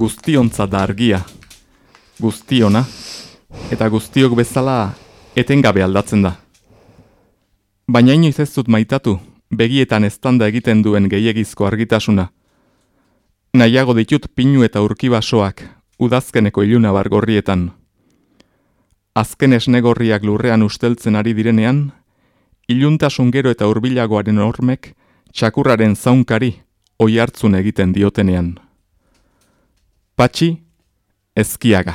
guztiontza da argia. Guztiona, eta guztiok bezala etengabe aldatzen da. Baina inoiz ez dut maitatu, begietan eztanda egiten duen gehiegizko argitasuna. Nahiago ditut pinu eta urkibasoak, udazkeneko iluna bargorrietan. Azken esnegorriak lurrean usteltzen ari direnean, iluntasun gero eta hurbilagoaren hormek, txakurraren zaunkari, oi hartzun egiten diotenean. Patxi, ezkiaga.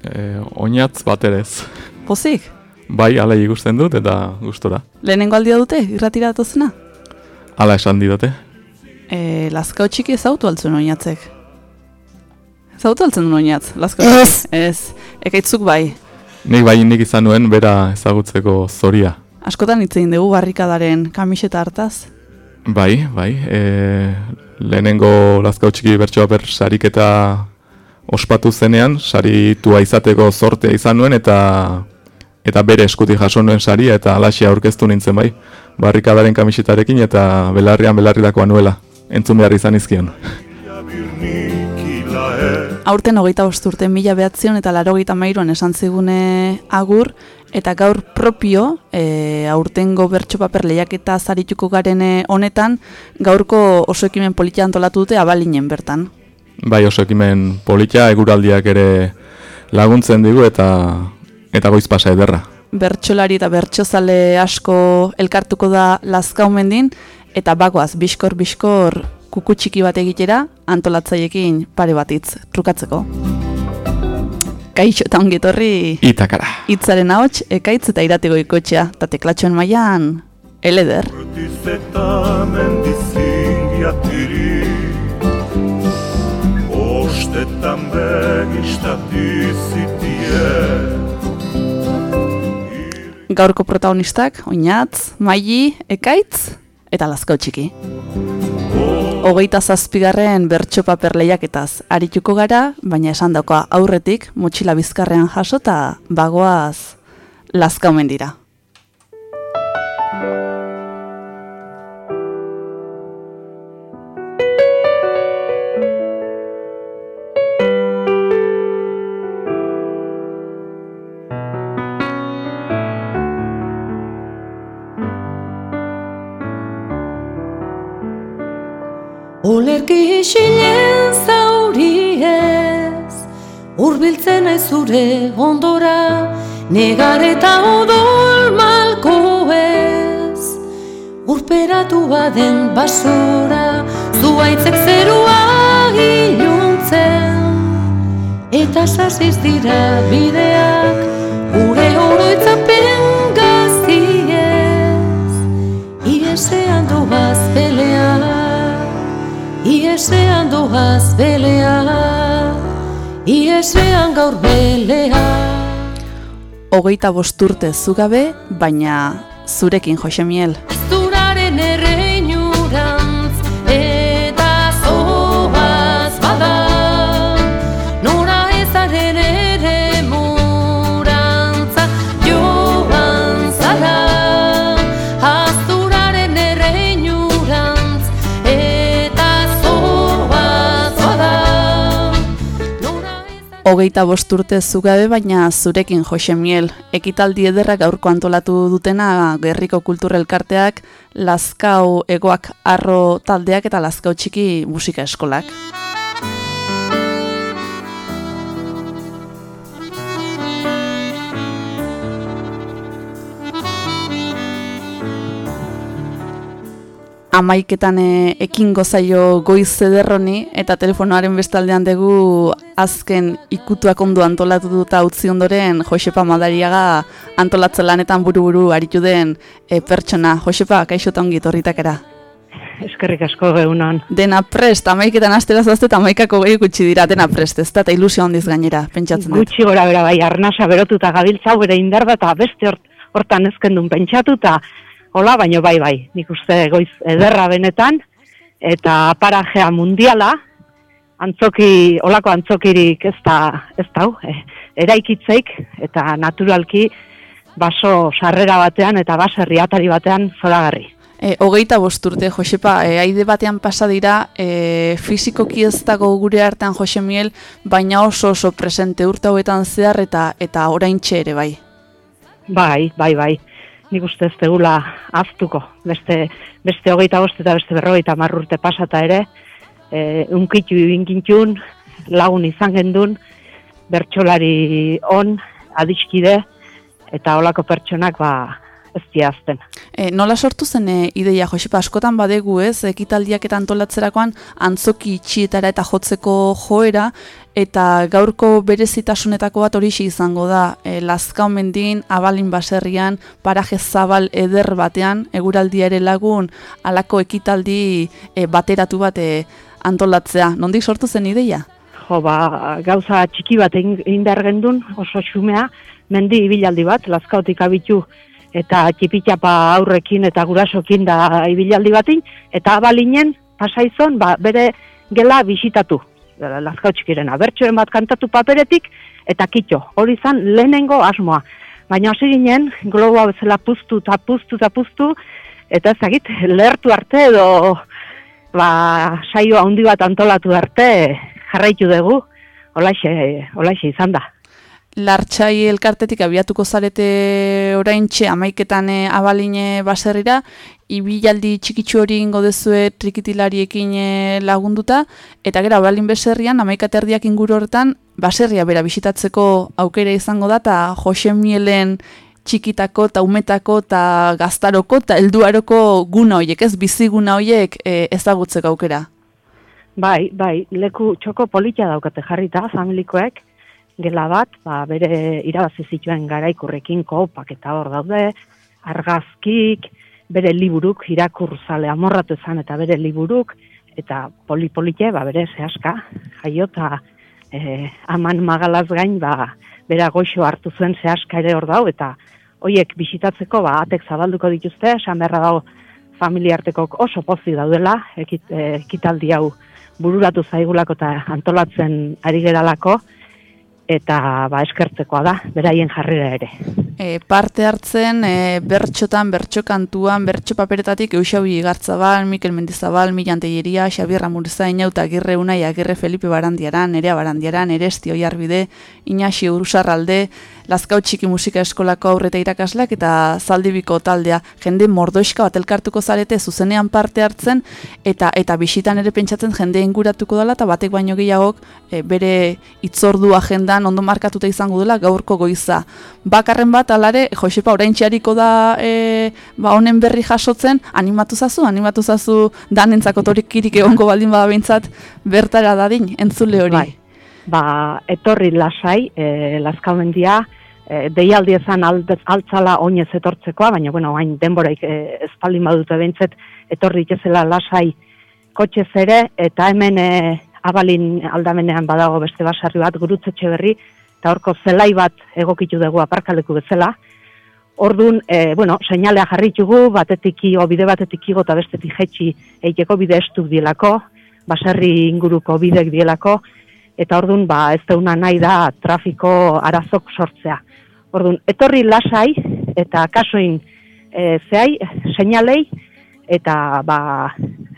E, oinatz bat ere ez. Pozik? Bai, ala ikusten dut eta gustora. Lehenengo aldia dute, irratira datuzena? Ala esan didate. E, Lazkao txiki ezautu altzuen oinatzek. Ezautu altzen duen oinatz, Lazkao Ez! Ez, ekaitzuk bai. Nik bai nik izan nuen bera ezagutzeko zoria. Askotan hitz egin dugu barrikadaren kamiseta hartaz. Bai, bai. E, lehenengo lazkau txiki bertsoa ber sariketa ospatu zenean, saritua izateko zortea izan nuen eta eta bere eskuti jaso nuen saria eta alaxia aurkeztu nintzen bai. Barrikadaren kamisetarekin eta belarrian belarridakoa nuela. Entzun behar izan izkion. Aurten hogeita bosturte mila behatzion eta laro mairuan esan zigune agur, eta gaur propio, e, aurtengo bertso paper lehiaketa zarituko garene honetan, gaurko oso ekimen politia antolatu dute abalinen bertan. Bai, oso ekimen politia, eguraldiak ere laguntzen digu eta eta goiz pasa ederra. Bertsolari eta bertsozale asko elkartuko da lazkaumendin, eta bagoaz, biskor-biskor kuku txiki bat egitera, antolatzaiekin pare batitz trukatzeko. Kaixo eta ongetorri Itakara. hitzaren ahots ekaitz eta iratego ikotxea, eta teklatxoen mailan eleder. Eta mendizingiatiri Ostetan begistatizitie Gaurko protagonistak, oinatz, maili, ekaitz eta lazkau txiki. Hogeita zazpigarren bertso paper lehiaketaz arituko gara, baina esan dakoa aurretik motxila bizkarrean jasota bagoaz lazkaumen dira. Olerki isilen zauri ez Urbiltzen ez zure ondora Negar eta odol malko ez Urperatu baden basora Zuaitzek zerua iluntzen. Eta sasiz dira bideak Doaz belea, iesean gaur belea. Hogeita bosturte zugabe, baina zurekin Josemiel. Hogeita bost urte zugabe, baina zurekin Jose Miel. Ekitaldi ederrak gaurko antolatu dutena Gerriko Kulturelkarteak, Lazkau Egoak Arro taldeak eta Lazkau Txiki Musika Eskolak. Amaiketan e, ekin gozaio goiz zederroni eta telefonoaren bestaldean dugu azken ikutuak ondo antolatu dut utzi ondoren Josepa Madariaga antolatzen lanetan buru-buru aritu den e, pertsona. Josepa, kaixo ongi torritakera. Eskerrik asko geunan. Dena prest, amaiketan astera zazte eta amaikako gehi gutxi dira, dena prest, ez da, eta ilusio handiz gainera, pentsatzen dut. Gutxi gora bera bai, arnasa berotuta gabiltza, bere indar eta beste hort, hortan ezkendun pentsatuta, Hola, baino bai bai, nik uste goiz ederra benetan, eta parajea mundiala, antzoki, olako antzokirik ez da, ez da, e, eraikitzeik, eta naturalki baso sarrera batean eta baserri atari batean zoragarri. E, hogeita bosturte, Josepa, e, aide batean pasa dira, e, fizikoki ez dago gure artean Jose Miel, baina oso oso presente urte hauetan zehar eta eta orain ere bai. Bai, bai, bai nik uste ez tegula aztuko. Beste, beste hogeita boste eta beste berrogeita marrurte pasata ere, e, unkitu ibinkintun, lagun izan gendun, bertsolari on, adiskide, eta olako pertsonak ba, ez diazten. E, nola sortu zen e, ideia, Josepa, askotan badegu ez, ekitaldiak eta antolatzerakoan antzoki itxietara eta jotzeko joera, eta gaurko berezitasunetako bat hori izango da, e, Lazkao mendin, abalin baserrian, paraje zabal eder batean, eguraldia ere lagun, alako ekitaldi e, bateratu bat e, antolatzea. Nondik sortu zen ideia? Jo, ba, gauza txiki bat egin behar gendun, oso xumea, mendi ibilaldi bat, Lazkaotik abitu eta txipitxapa aurrekin eta gurasokin da ibilaldi batin, eta abalinen pasaizon ba, bere gela bisitatu, lazkau txikiren, abertxoen bat kantatu paperetik, eta kitxo, hori zan lehenengo asmoa. Baina hasi ginen, globoa bezala puztu eta puztu eta puztu, eta ezagit, lehertu arte edo ba, saioa handi bat antolatu arte jarraitu dugu, holaxe, holaxe izan da lartxai elkartetik abiatuko zarete orain txe amaiketan e, abaline baserrira, ibilaldi txikitsu hori ingo dezue trikitilariekin e, lagunduta, eta gero abalin baserrian, amaikaterdiak inguru horretan, baserria bera bisitatzeko aukera izango da, eta Jose Mielen txikitako, eta umetako, eta gaztaroko, eta helduaroko guna horiek, ez biziguna horiek e, ezagutzeko aukera. Bai, bai, leku txoko politia daukate jarrita, familikoek, gela bat, ba, bere irabazi zituen garaikurrekin kopak eta hor daude, argazkik, bere liburuk, irakurzale amorratu ezan eta bere liburuk, eta polipolite, ba, bere zehaska, jaio eta e, aman magalaz gain, ba, bera goxo hartu zuen zehaska ere hor dau, eta hoiek bisitatzeko, ba, atek zabalduko dituzte, esan beharra dago familiarteko oso pozik daudela, ekit, ekitaldi hau bururatu zaigulako eta antolatzen ari geralako, eta ba eskertzekoa da beraien jarrera ere. E, parte hartzen e, bertxotan, bertxokantuan, bertxo paperetatik Eusabi Gartzabal, Mikel Mendizabal, Milan Teieria, Xabierra Murzain, Auta Agirre Unai, Agirre Felipe Barandiaran, Nerea Barandiaran, Eresti Oiarbide, Inaxi Urusarralde, Lazkau Txiki Musika Eskolako aurreta irakasleak eta Zaldibiko taldea jende mordoiska bat elkartuko zarete zuzenean parte hartzen eta eta bisitan ere pentsatzen jende inguratuko dela eta batek baino gehiagok e, bere itzordu agendan ondo markatuta izango dela gaurko goiza. Bakarren bat alare Josepa oraintziariko da e, ba honen berri jasotzen animatu zazu, animatu zazu danentzako torikirik egongo baldin bada beintzat bertara dadin entzule hori. Bai ba, etorri lasai, e, laskamendia, e, deialdi ezan altzala oinez etortzekoa, baina, bueno, hain denboraik e, espaldin badute behintzet, etorri ikezela lasai kotxe ere, eta hemen e, abalin aldamenean badago beste basarri bat, gurutzetxe berri, eta horko zelai bat egokitu dugu aparkaleku bezala, Orduan, e, bueno, seinalea jarritugu, batetik o bide batetik igo eta bestetik jetxi eiteko bide estuk dielako, baserri inguruko bidek dielako, eta ordun ba ez deuna nahi da trafiko arazok sortzea. Ordun etorri lasai eta kasoin e, zehai, seinalei eta ba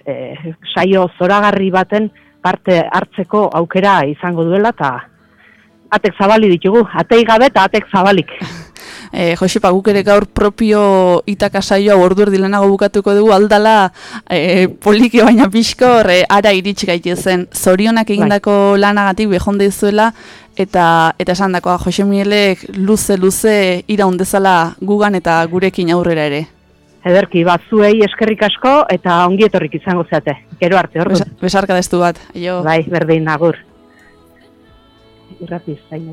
e, saio zoragarri baten parte hartzeko aukera izango duela eta atek zabali ditugu, atei gabe eta atek zabalik. E, Josepa, guk ere gaur propio itaka saioa ordu erdi lehenago bukatuko dugu aldala e, poliki baina pixko e, ara iritsi gaitezen. Zorionak egindako lanagatik behonde izuela eta eta esan dakoa Jose Mielek luze luze iraun dezala gugan eta gurekin aurrera ere. Ederki, bat zuei eskerrik asko eta ongi etorrik izango zeate. Gero arte. Bes- Besarka destu bat. Jo. Bai, berdin, agur. rapaz, em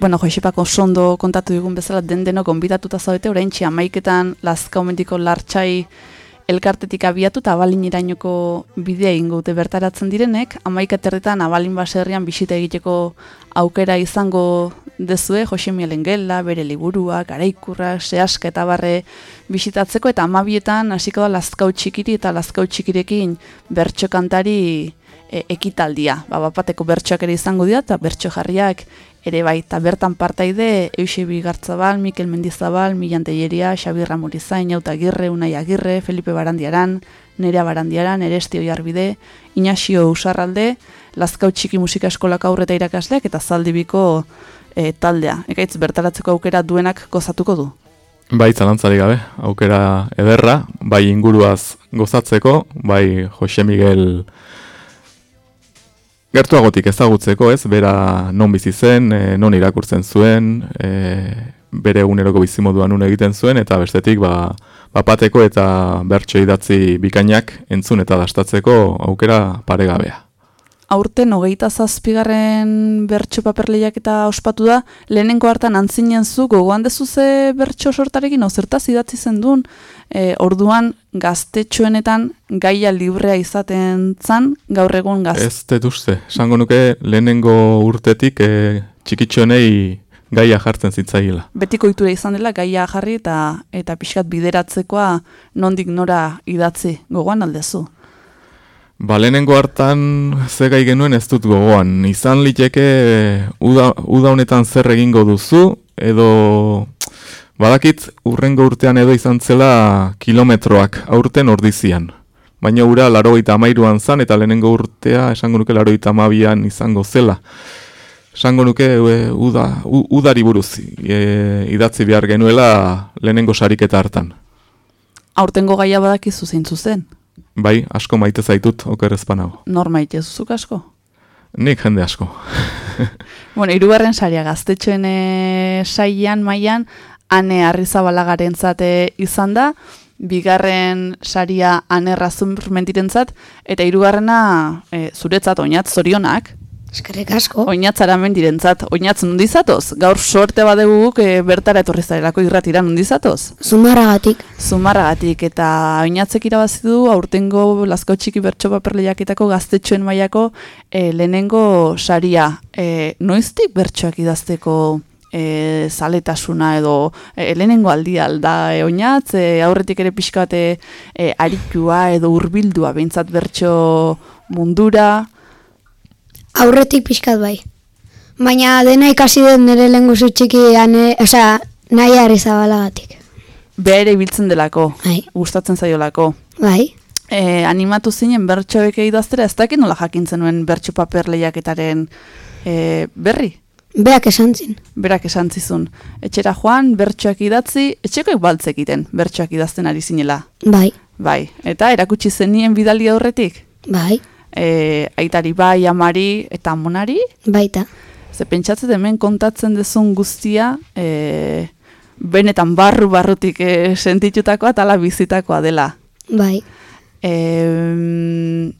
Bueno, Josepako sondo kontatu digun bezala den denok onbidatuta zaudete, orain amaiketan lazkaumendiko lartxai elkartetik abiatu eta abalin irainoko bidea ingo dute bertaratzen direnek, amaika terretan abalin baserrian bisita egiteko aukera izango dezue, Jose Mielen gela, bere liburua, garaikurra, sehaska eta barre bisitatzeko, eta amabietan hasiko da lazkau txikiri eta lazkau txikirekin bertso kantari e, ekitaldia. Ba, bapateko bertsoak ere izango dira, eta bertso jarriak ere bai, eta bertan partaide Eusebi Gartzabal, Mikel Mendizabal, Milan Telleria, Xabi Ramurizain, Auta Agirre, Unai Agirre, Felipe Barandiaran, Nerea Barandiaran, Eresti Oiarbide, Inaxio Usarralde, Lazkau Txiki Musika Eskolak aurreta irakasleak eta Zaldibiko e, taldea. Ekaitz bertaratzeko aukera duenak gozatuko du. Bai, zalantzari gabe, aukera ederra, bai inguruaz gozatzeko, bai Jose Miguel gertuagotik ezagutzeko, ez, bera non bizi zen, e, non irakurtzen zuen, e, bere eguneroko bizimoduan nun egiten zuen, eta bestetik, ba, bapateko eta bertso idatzi bikainak entzun eta dastatzeko aukera paregabea. Aurten hogeita zazpigarren bertso paperleiak eta ospatu da, lehenengo hartan antzinen zu, gogoan dezu ze bertso sortarekin, hau zertaz idatzi zen duen, e, orduan gaztetxoenetan gaia librea izaten zan, gaur egun gaz. Ez dut uste, esango nuke lehenengo urtetik e, txikitxonei gaia jartzen zitzaila. Betiko itura izan dela gaia jarri eta eta pixkat bideratzekoa nondik nora idatzi, gogoan aldezu. Ba, lehenengo hartan ze gai genuen ez dut gogoan. Izan liteke uda, honetan zer egingo duzu, edo badakit urrengo urtean edo izan zela kilometroak aurten ordizian. Baina ura laro amairuan zan, eta lehenengo urtea esango nuke laro amabian izango zela. Esango nuke e, uda, u, udari buruz e, idatzi behar genuela lehenengo sariketa hartan. Aurtengo gaia badakizu zeintzu zen, Bai, asko maite zaitut, oker ezpanago. nor maite zuzuk asko? Nik jende asko. Bueno, irugarren saria gaztetxoen e, saian mailan ane arrizabalagarren zate izan da, bigarren saria ane razumentirentzat, eta hirugarrena e, zuretzat oinat zorionak, Eskerrik asko. oinatzara mendirentzat, oinatz nundizatoz, gaur sorte badeguk e, bertara etorri zarelako irratira nundizatoz. Zumarragatik. Zumarragatik eta oinatzek irabazi du aurtengo Lazkao txiki bertso paper lehiaketako gaztetxoen mailako e, lehenengo saria. E, noiztik bertsoak idazteko e, zaletasuna edo e, lehenengo aldia alda e, oinatz, e, aurretik ere pixka bat e, e, aritua edo hurbildua behintzat bertso mundura. Aurretik pixkat bai. Baina dena ikasi den nire lengu txiki ane, osea, nahi harri zabalagatik. Bere ibiltzen delako, Bai. gustatzen zaiolako. Bai. E, animatu zinen bertsoek idaztera, ez dakit nola jakintzen nuen bertso paper lehiaketaren e, berri? Beak esan zin. berak esan zizun. Etxera joan, bertsoak idatzi, etxekoek baltzekiten, bertsoak idazten ari zinela. Bai. Bai, eta erakutsi zenien bidali aurretik. Bai. E, aitari bai, amari eta amonari, Baita. ze pentsatzen hemen kontatzen dezun guztia, e, benetan barru-barrutik e, sentitutakoa eta bizitakoa dela. Bai. E,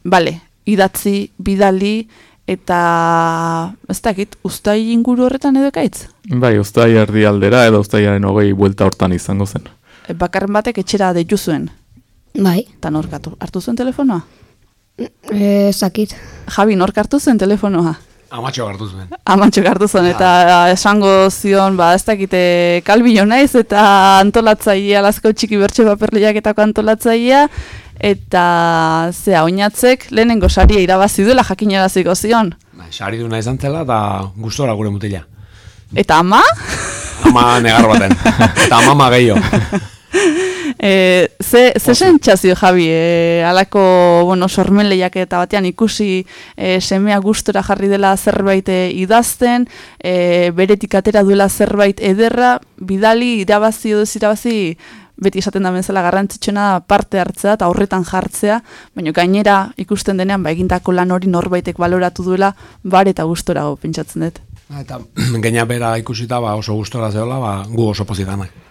bale, idatzi, bidali, eta ez dakit, ustai inguru horretan edo ekaitz? Bai, ustai erdi aldera edo ustaiaren hogei buelta hortan izango zen. E, bakarren batek etxera deitu zuen, Bai. eta nork hartu, hartu zuen telefonoa? E, zakit. Javi, nork hartu zuen telefonoa? Amatxo hartu zuen. Amantxo hartu zuen, eta esango zion, ba, ez dakite kalbio naiz, eta antolatzailea, lazko txiki bertxe paperleiaketako antolatzailea, eta zea, oinatzek lehenengo saria irabazi duela jakinaraziko zion. Ba, sari duna izan zela eta gustora gure mutila. Eta ama, Ama negar baten. eta mama gehiago. e, ze, ze sentsazio Javi, e, alako, bueno, sormen lehiaketa batean ikusi e, semea gustora jarri dela zerbait idazten, e, beretik atera duela zerbait ederra, bidali, irabazi edo irabazi, beti esaten da bezala garrantzitsuna parte hartzea eta horretan jartzea, baina gainera ikusten denean ba egindako lan hori norbaitek baloratu duela bare eta gustorago pentsatzen dut. Eta gaina bera ikusita ba, oso gustora zeola, ba, gu oso pozitanak.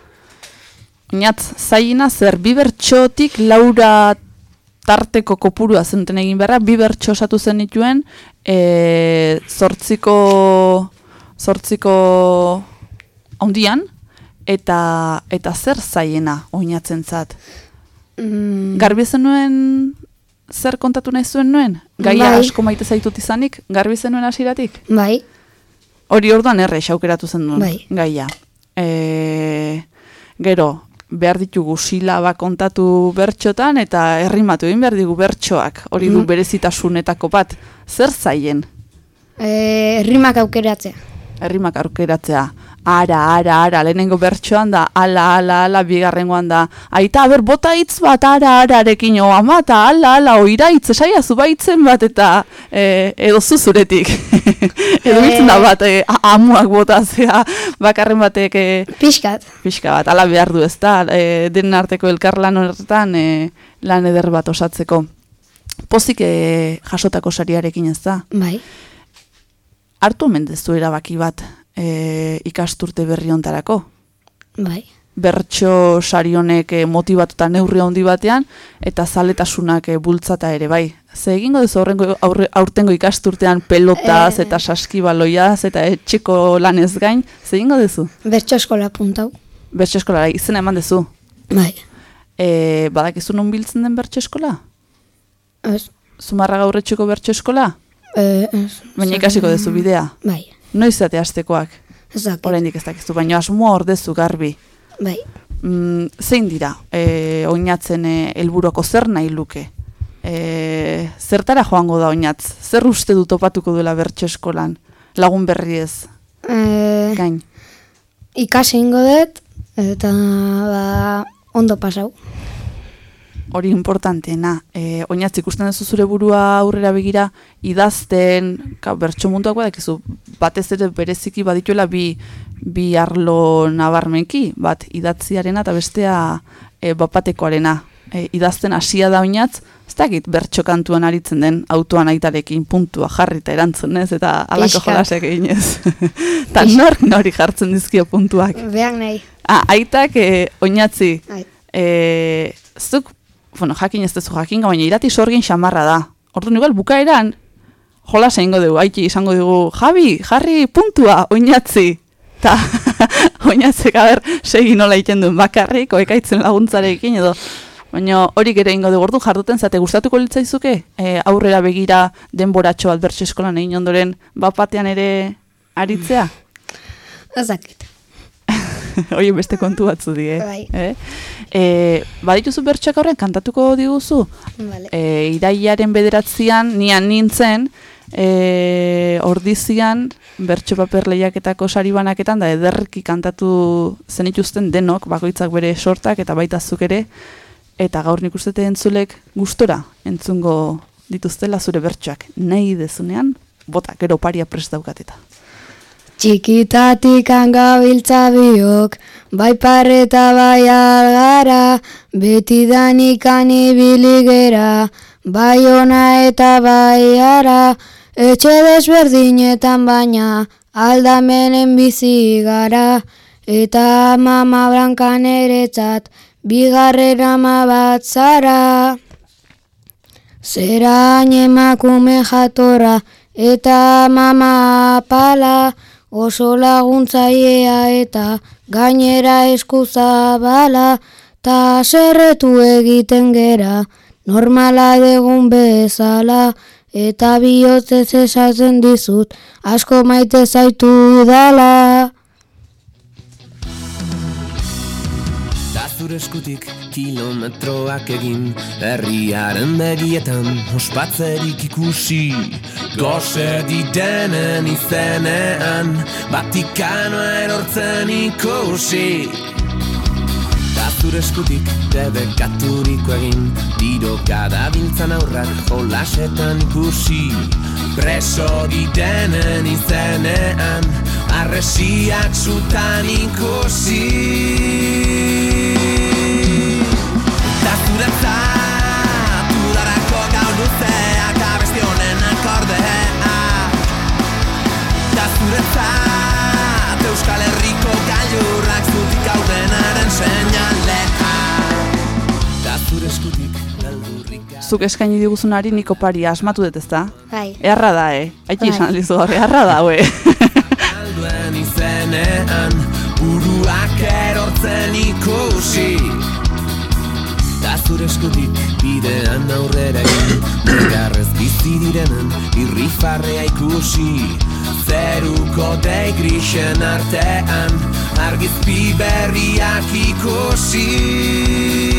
Oinatz, zaina zer, bi bertxotik laura tarteko kopurua zenuten egin beharra, bi bertxo osatu zen dituen, e, zortziko, zortziko handian, eta, eta zer zaiena oinatzen zat. Mm, Garbi zenuen zer kontatu nahi zuen nuen? Gaia Bai. asko maite zaitut izanik, garbi zenuen hasiratik? bai. Hori orduan erre aukeratu zen duen Bai. gaia. E, gero, behar ditugu silaba kontatu bertxotan eta herrimatu egin behar digu bertxoak. Hori du Mm. berezitasunetako bat. Zer zaien E, rimak aukeratzea. herrimak aurkeratzea? Ara, ara, ara, lehenengo bertxoan da, ala, ala, ala, bigarrengoan da. Aita, ber, bota hitz bat, ara, ararekin, o, ama, eta ala, ala, oira hitz, esaia, zubaitzen bat, eta e, edo zuzuretik. edo hitzen da bat, e, amuak botazea, bakarren batek e, Pixkat. pixka bat, ala behar du ez da, e, den arteko elkarlan horretan e, lan eder bat osatzeko. Pozik e, jasotako sariarekin ez da. Bai. Hartu omen dezu erabaki bat e, ikasturte berri ontarako. Bai. Bertso sari honek e, motibatuta neurri handi batean, eta zaletasunak e, bultzata ere bai. Ze egingo duzu aurrengo, aurre, aurtengo ikasturtean pelotaz Eh. eta saskibaloiaz eta etxeko lanez gain, ze egingo duzu? Bertso eskola puntau. Bertso eskolara izena eman duzu. Bai. E, badakizu non biltzen den bertso eskola? Ez. Zumarra gaurretxeko bertso eskola? E, ez. Baina ikasiko duzu bidea. Bai. Noiz zate hastekoak? Ez dakit. Oraindik ez dakizu, baina asmoa ordezu garbi. Bai. Mm, zein dira, e, oinatzen e, helburoko zer nahi luke? E, zertara joango da oinatz? Zer uste du topatuko duela bertso eskolan? Lagun berri ez, E, gain. ikasi ingo dut, eta ba, ondo pasau. Hori importanteena. E, oinatz ikusten duzu zure burua aurrera begira, idazten, ka, bertso munduak badakizu, batez ere bereziki badituela bi, bi arlo nabarmenki, bat idatziarena eta bestea e, bapatekoarena. E, idazten hasia da oinatz, ez dakit bertso kantuan aritzen den autoan aitarekin puntua jarrita erantzunez eta alako jolasek eginez. Ta nork nori jartzen dizkio puntuak. Beak nahi. Ah, aitak eh, oinatzi, Ai. eh, zuk, bueno, jakin ez duzu jakin, baina irati sorgin xamarra da. Orduan igual bukaeran, jolas egingo dugu, aiki izango dugu, Javi, jarri puntua, oinatzi. Ta, oinatzek, aber, segi nola egiten duen bakarrik, oekaitzen laguntzarekin edo, Baina hori ere ingo dugu ordu jarduten zate gustatuko litzaizuke e, aurrera begira denboratxo bat bertso eskolan egin ondoren bapatean ere aritzea? Ez dakit. Oie beste kontu batzu die. Bai. Eh? E, badituzu bertsoak horren kantatuko diguzu? Vale. E, iraiaren bederatzean, nian nintzen, e, ordizian, bertso paper lehiaketako sari banaketan, da ederki kantatu zenituzten denok, bakoitzak bere sortak, eta baita zuk ere, eta gaur nik uste entzulek gustora entzungo dituztela zure bertsoak. Nahi dezunean, bota, gero paria prest daukateta. Txikitatik angabiltza biok, bai parreta bai algara, beti danikan ibili gera, bai ona eta bai ara, etxe desberdinetan baina, aldamenen bizi gara, eta mama brankan eretzat, bigarren ama bat zara. Zerain emakume jatorra eta mama pala oso laguntzailea eta gainera eskuzabala ta serretu egiten gera normala degun bezala eta bihotzez esatzen dizut asko maite zaitu dala. Da zure eskutik kilometroak egin Herriaren begietan ospatzerik ikusi. Gose didenen izenean Vatikanoa erortzen ikusi. Zure eskutik debekaturiko egin Tiroka dabiltzan aurrak jolasetan ikusi. Preso didenen izenean Arresiak zutan ikusi Zuk eskaini diguzunari niko pari asmatu dut ezta? Bai. Eharra da, eh? Aiki Bai. esan alizu gaur, eharra da, we. Alduen izenean Buruak erortzen ikusi Da zure eskutik bidean aurrera egin Negarrez bizi direnen irrifarrea ikusi Zeruko dei grisen artean Argizpi berriak ikusi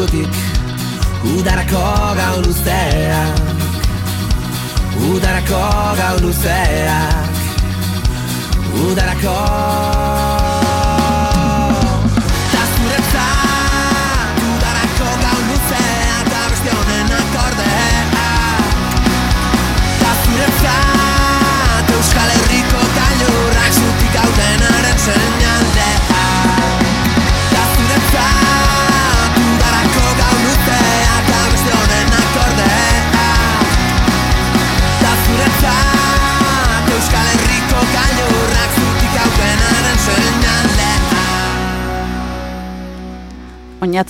Da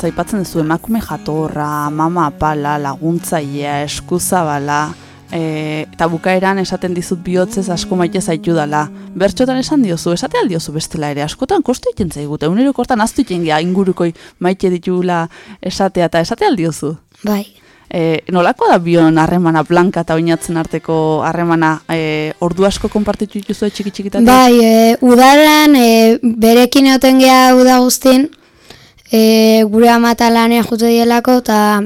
Oinatza aipatzen duzu emakume jatorra, mama pala, laguntzailea, eskuzabala, E, eta bukaeran esaten dizut bihotzez asko maite zaitu dala. Bertxotan esan diozu, esate aldiozu bestela ere, askotan kostu egiten zaigut, egunero kortan aztu egiten gea ingurukoi maite ditugula esatea eta esate aldiozu. Bai. E, nolako da bion harremana blanka eta oinatzen arteko harremana e, ordu asko konpartitu dituzu txiki txikitatik? Bai, e, udaran e, berekin egoten geha uda guztin, e, gure amata lanean jute dielako, eta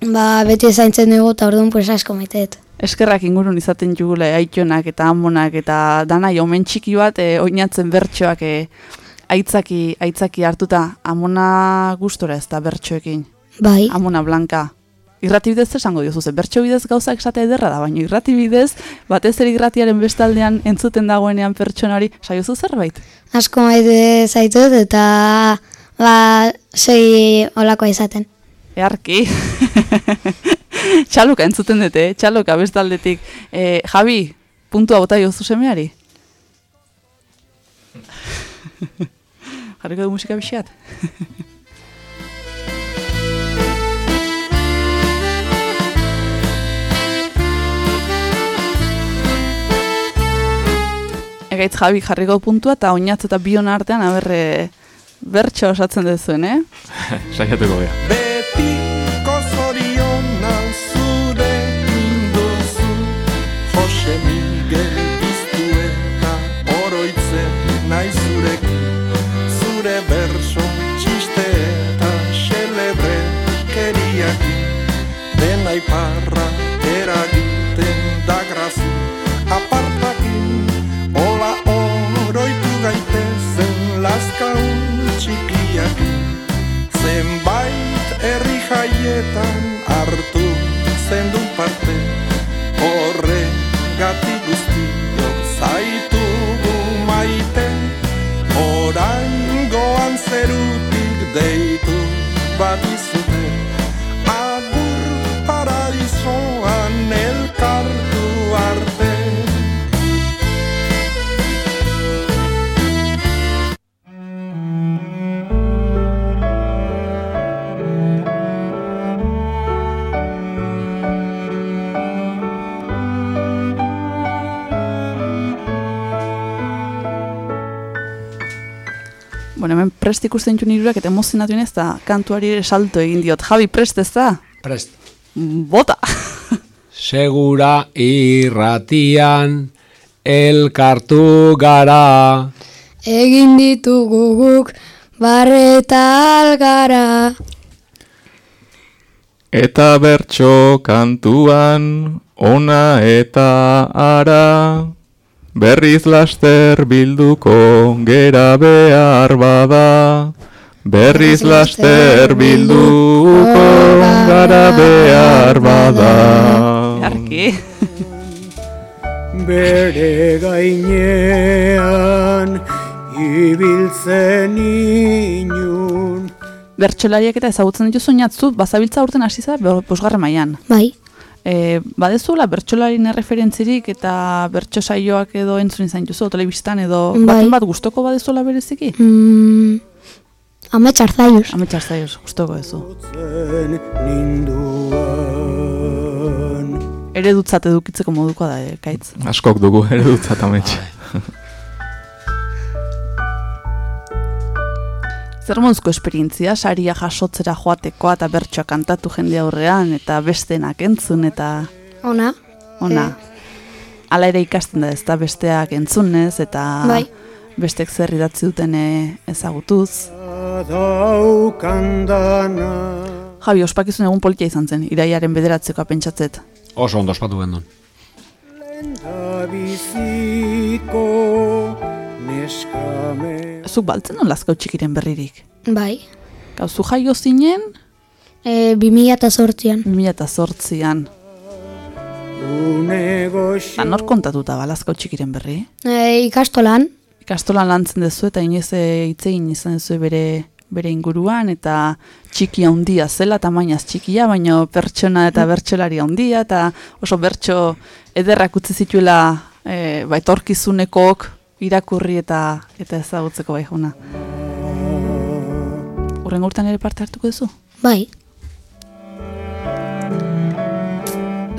ba, beti zaintzen dugu, eta orduan pues asko maiteet. Eskerrak ingurun izaten jugule aitionak eta amonak eta dana omen txiki bat e, oinatzen bertsoak e, aitzaki, aitzaki hartuta amona gustora ez da bertsoekin. Bai. Amona blanka. Irrati bidez esango diozu ze bertso bidez gauzak esate ederra da, baina irrati bidez batez ere irratiaren bestaldean entzuten dagoenean pertsonari saiozu zerbait. Asko maite zaitut, eta ba, segi olakoa izaten. Earki. Txaloka entzuten dute, eh? txaloka bestaldetik. E, Javi, puntua bota jozu semeari? Jarriko du musika bixiat? Egaitz Javi jarriko puntua eta oinatz eta bion artean aberre bertso osatzen duzuen, eh? Saiatuko gea. Betiko jaietan hartu zendun prest ikusten jun irurak eta emozionatu ez da kantuari ere salto egin diot. Javi, prest ez da? Prest. Bota! Segura irratian elkartu gara. Egin ditugu guk barreta algara. Eta bertso kantuan ona eta ara Berriz laster bilduko gera behar bada Berriz laster bilduko gara behar bada Arki. Bere gainean ibiltzen inun Bertsolariak eta ezagutzen dituzu oinatzu, bazabiltza urten hasi za bosgarren mailan. Bai. E, badezula bertsolarien erreferentzirik eta bertso saioak edo entzun izan duzu telebistan edo Bai. baten bat gustoko badezula bereziki? Mm, Amets arzaiuz. Amets arzaiuz, gustoko ninduan Eredutzat edukitzeko modukoa da, eh, kaitz. Askok dugu eredutzat ametxe. Zer monzko esperientzia, saria jasotzera joatekoa eta bertsoa kantatu jende aurrean eta bestenak entzun eta Ona. ona. Hala ere ikasten da ez da besteak entzunez eta Bai. bestek zer idatzi duten eh, ezagutuz. Javi, ospakizun egun politia izan zen, iraiaren bederatzekoa pentsatzet. Oso ondo ospatu gendun. da biziko Zuk baltzen non lazkau txikiren berririk? Bai. Gau, zu jaio zinen, E, 2008an. 2008an. une goxo Eta nor kontatuta ba, lazkau txikiren berri? E, ikastolan. Ikastolan lantzen duzu eta inoiz eh, hitz egin izan duzu bere bere inguruan eta txiki handia zela tamainaz txikia, baina pertsona eta bertsolari handia eta oso bertso ederrak utzi zituela e, ba, etorkizunekook irakurri eta eta ezagutzeko bai jauna. Urren urtean ere parte hartuko duzu? Bai.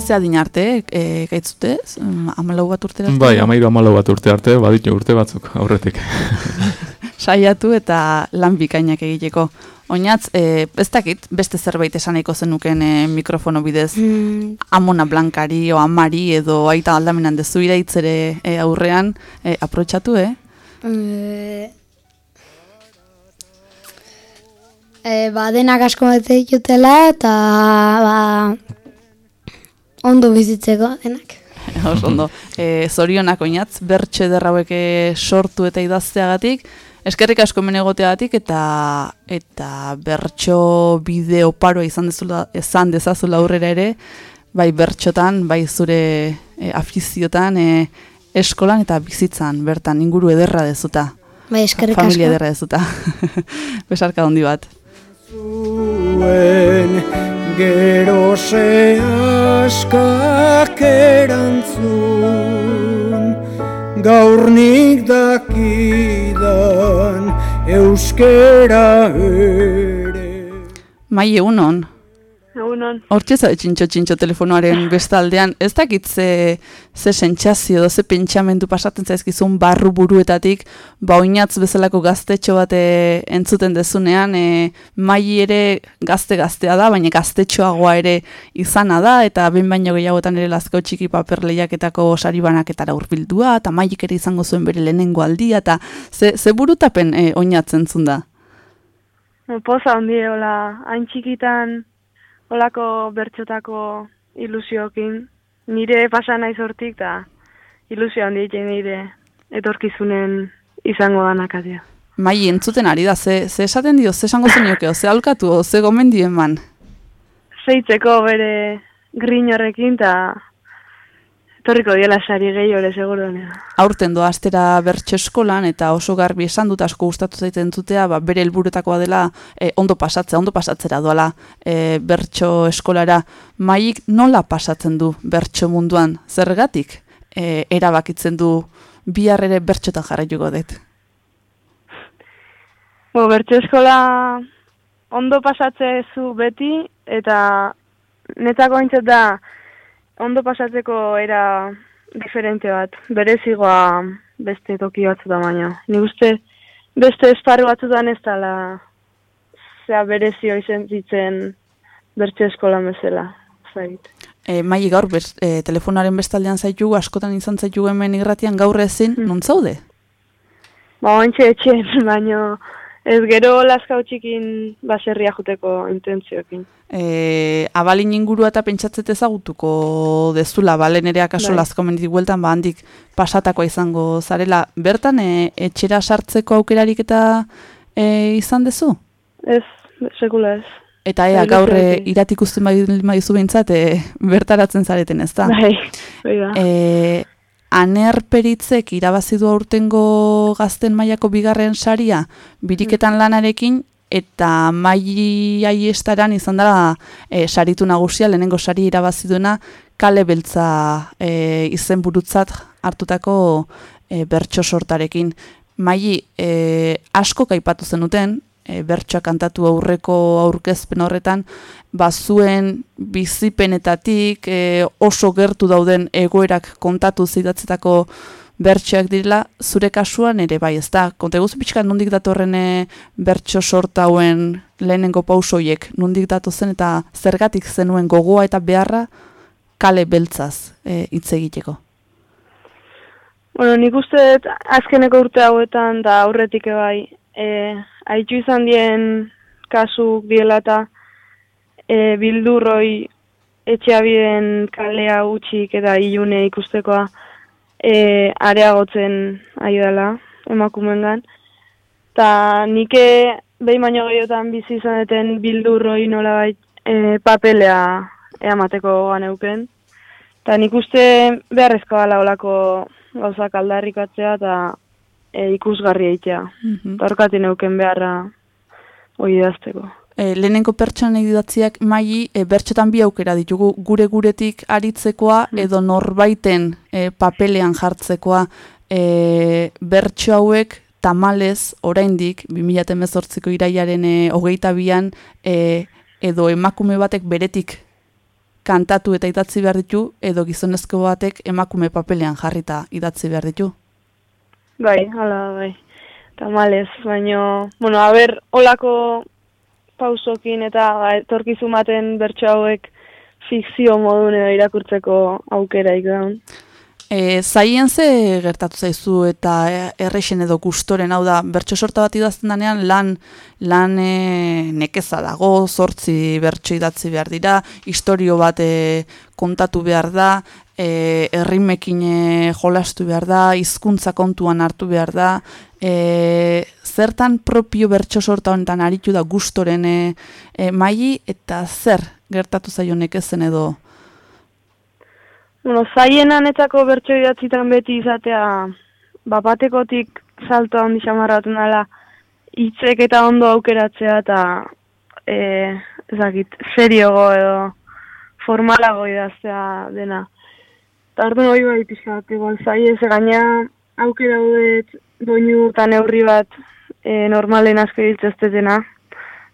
Ze adin arte, e, gaitzute, amalau bat urtera? arte? Bai, amairu amalau bat urte arte, baditu urte batzuk aurretik. Saiatu eta lan bikainak egiteko. Oinatz, e, ez dakit, beste zerbait esan nahiko zenuken e, mikrofono bidez, Mm, amona blankari o amari edo aita aldamenan dezu iraitzere e, aurrean, e, aprotxatu, eh? e, e, ba, denak asko bete jutela eta ba, ondo bizitzeko denak. Oso ondo. E, zorionak oinatz, bertxe derrauek sortu eta idazteagatik, eskerrik asko hemen egoteagatik eta eta bertxo bideo paroa izan dezula, izan dezazula aurrera ere, bai bertxotan, bai zure e, afiziotan, e, eskolan eta bizitzan, bertan inguru ederra dezuta. Bai, eskerrik Familia asko. ederra dezuta. Besarka handi bat. zuen Gero ze askak erantzun Gaur nik dakidan euskera ere. Mai egunon, Egunon. hortxe zaude txintxo txintxo telefonoaren bestaldean, ez dakit ze, ze sentsazio edo ze pentsamendu pasatzen zaizkizun barru buruetatik, ba oinatz bezalako gaztetxo bat e, entzuten dezunean, e, mai ere gazte-gaztea da, baina gaztetxoagoa ere izana da, eta behin baino gehiagotan ere lazkau txiki paper lehiaketako sari banaketara urbildua, eta maik ere izango zuen bere lehenengo aldia, eta ze, ze burutapen e, oinatz entzun da? Poza handi hola, hain txikitan holako bertxotako ilusiokin. Nire pasa naiz hortik eta ilusio handi egiten nire etorkizunen izango danakatia. Mai, entzuten ari da, ze, ze esaten dio, ze esango zeniokeo, ze alkatu, ze gomendio eman. Zeitzeko bere grin horrekin eta etorriko diela sari gehi hori segurunean. Aurten doa astera bertso eskolan eta oso garbi esan dut asko gustatu zaiten entzutea, ba, bere helburutakoa dela e, ondo pasatzea, ondo pasatzera doala e, bertso eskolara. Maik nola pasatzen du bertso munduan? Zergatik e, erabakitzen du bihar ere bertxotan jarraituko dut? Bo, bertso eskola ondo pasatze zu beti eta netzako aintzat da ondo pasatzeko era diferente bat, berezigoa beste toki batzutan baina. Ni uste beste esparru batzutan ez dala zea berezio izen ditzen bertso eskolan bezala. Zait. E, mai gaur bez, e, telefonaren bestaldean zaitu, askotan izan zaitu hemen irratian gaur ezin, non zaude? Ba, ointxe etxen, baino ez gero laskau txikin baserria juteko intentzioekin. e, abalin ingurua eta pentsatzet ezagutuko dezula, balen ere akaso Bai. lazko menditik bueltan, ba handik pasatakoa izango zarela. Bertan, e, etxera sartzeko aukerarik eta e, izan dezu? Ez, sekula ez. Eta ea, Bai, gaur e, iratik usten badizu behintzat, e, bertaratzen zareten ez da? Bai, bai da. E, Aner Peritzek irabazi du aurtengo gazten mailako bigarren saria biriketan lanarekin eta mai aiestaran izan da e, saritu nagusia lehenengo sari irabazi duena kale beltza e, izen burutzat hartutako e, bertso sortarekin. Mai e, asko kaipatu zenuten, e, bertsoa kantatu aurreko aurkezpen horretan, bazuen bizipenetatik e, oso gertu dauden egoerak kontatu zidatzetako bertsoak direla, zure kasuan ere bai, ez da, konta eguzu pixka nondik datorren e, bertso sorta hauen lehenengo pausoiek, nondik datozen eta zergatik zenuen gogoa eta beharra kale beltzaz e, hitz egiteko. Bueno, nik uste azkeneko urte hauetan da aurretik ebai e, haitxu izan dien kasuk diela eta e, bildurroi etxeabien kalea utxik eta ilune ikustekoa e, areagotzen ari dela emakumengan. Ta nike behin baino gehiotan bizi izan duten bildurroi nola e, papelea eamateko ganeuken. Ta nik uste beharrezkoa dela gauzak aldarrikatzea eta e, ikusgarri eitea. Mhm. Eta horkati neuken beharra hori idazteko. E, lehenengo pertsonen idatziak mai e, bertxotan bi aukera ditugu gure guretik aritzekoa edo norbaiten e, papelean jartzekoa e, bertso hauek tamalez oraindik 2018ko iraiaren e, hogeita bian e, edo emakume batek beretik kantatu eta idatzi behar ditu, edo gizonezko batek emakume papelean jarrita idatzi behar ditu. Bai, hala, bai. Tamalez, baino, bueno, haber, olako pausokin eta ba, etorkizun baten bertso hauek fikzio modun edo irakurtzeko aukera daun. E, zaien ze gertatu zaizu eta errexen edo gustoren, hau da, bertso sorta bat idazten danean lan, lan e, nekeza dago, zortzi bertso idatzi behar dira, historio bat e, kontatu behar da, e, errimekin jolastu behar da, hizkuntza kontuan hartu behar da, e, zertan propio bertso sorta honetan aritu da gustoren e, e, maili eta zer gertatu zaio nekezen edo Bueno, zaienanetako bertso idatzitan beti izatea, bapatekotik salto handi xamarratu nala, hitzek eta ondo aukeratzea eta e, ezakit, seriogo edo formalago idaztea dena. Eta orduan hori bai pixat, igual zaie, ze gaina aukera dudet doinu eta neurri bat e, normalen asko diltzeztetena,